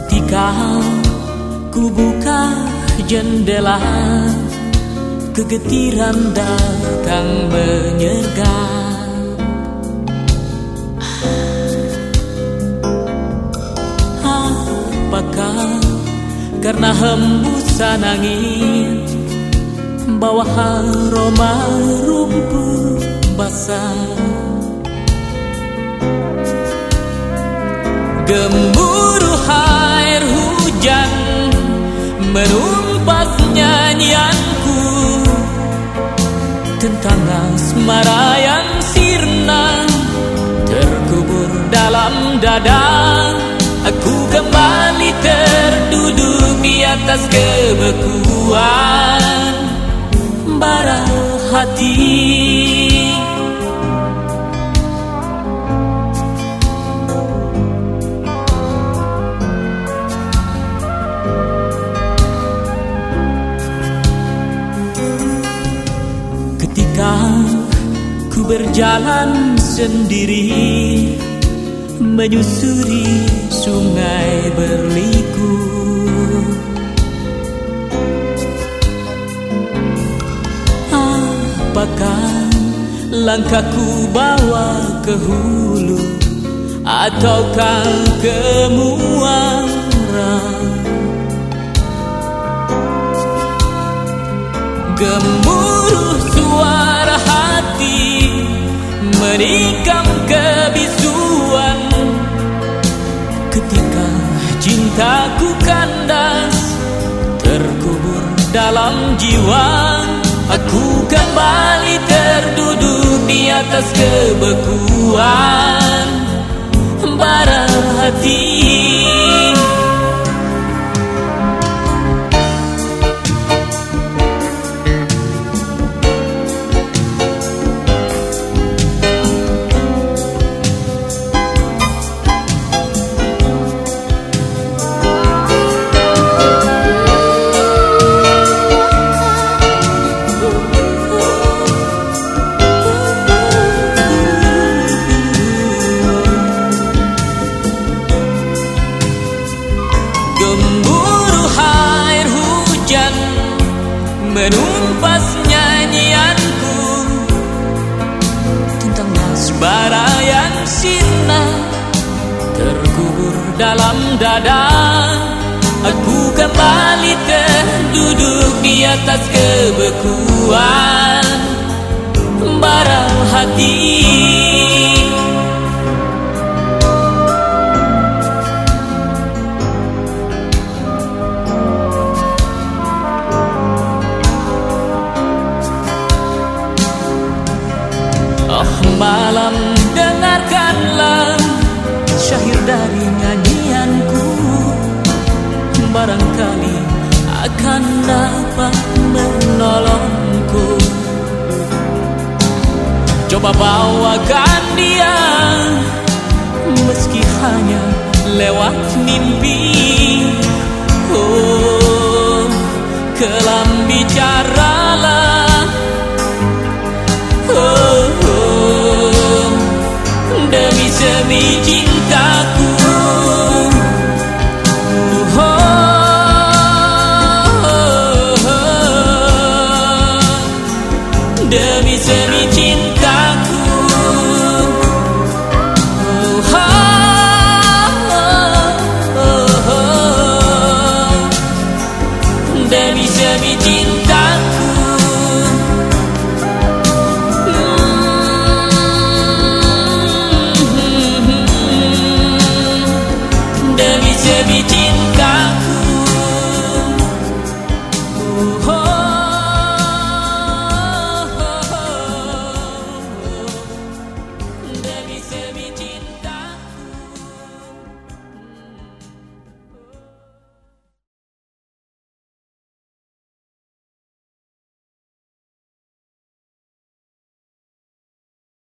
Ketika ku buka jendela Kegetiran datang menyergap Apakah karena hembusan angin Bawa aroma rumput basah? Gemuruh Menumpas nyanyianku. Tentang asmara yang sirna Terkubur dalam dada. Aku kembali terduduk di atas kebekuan Bara hati Ketika ku berjalan sendiri Menyusuri sungai berliku. Apakah langkahku bawa ke hulu Ataukah ke muara? Gemuruh Menikam kebisuan. Ketika cintaku kandas Terkubur dalam jiwa. Aku kembali terduduk di atas kebekuan Menumpas nyanyianku. Tentang asbara yang sirna Terkubur dalam dada. Aku kembali terduduk di atas kebekuan. Bara hati Barangkali akan dapat menolongku. Coba bawakan dia Meski hanya lewat mimpi Oh kelam bicaralah. Oh, oh. Demi semiji Demi semi